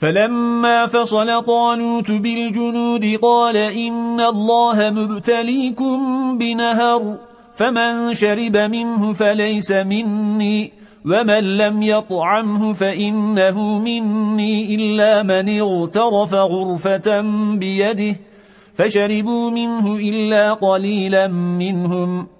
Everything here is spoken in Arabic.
فلما فصل طالوت بالجنود قال إن الله مبتليكم بنهر فمن شرب منه فليس مني ومن لم يطعمه فإنه مني إلا من اغترف غرفة بيده فشربوا منه إلا قليلا منهم.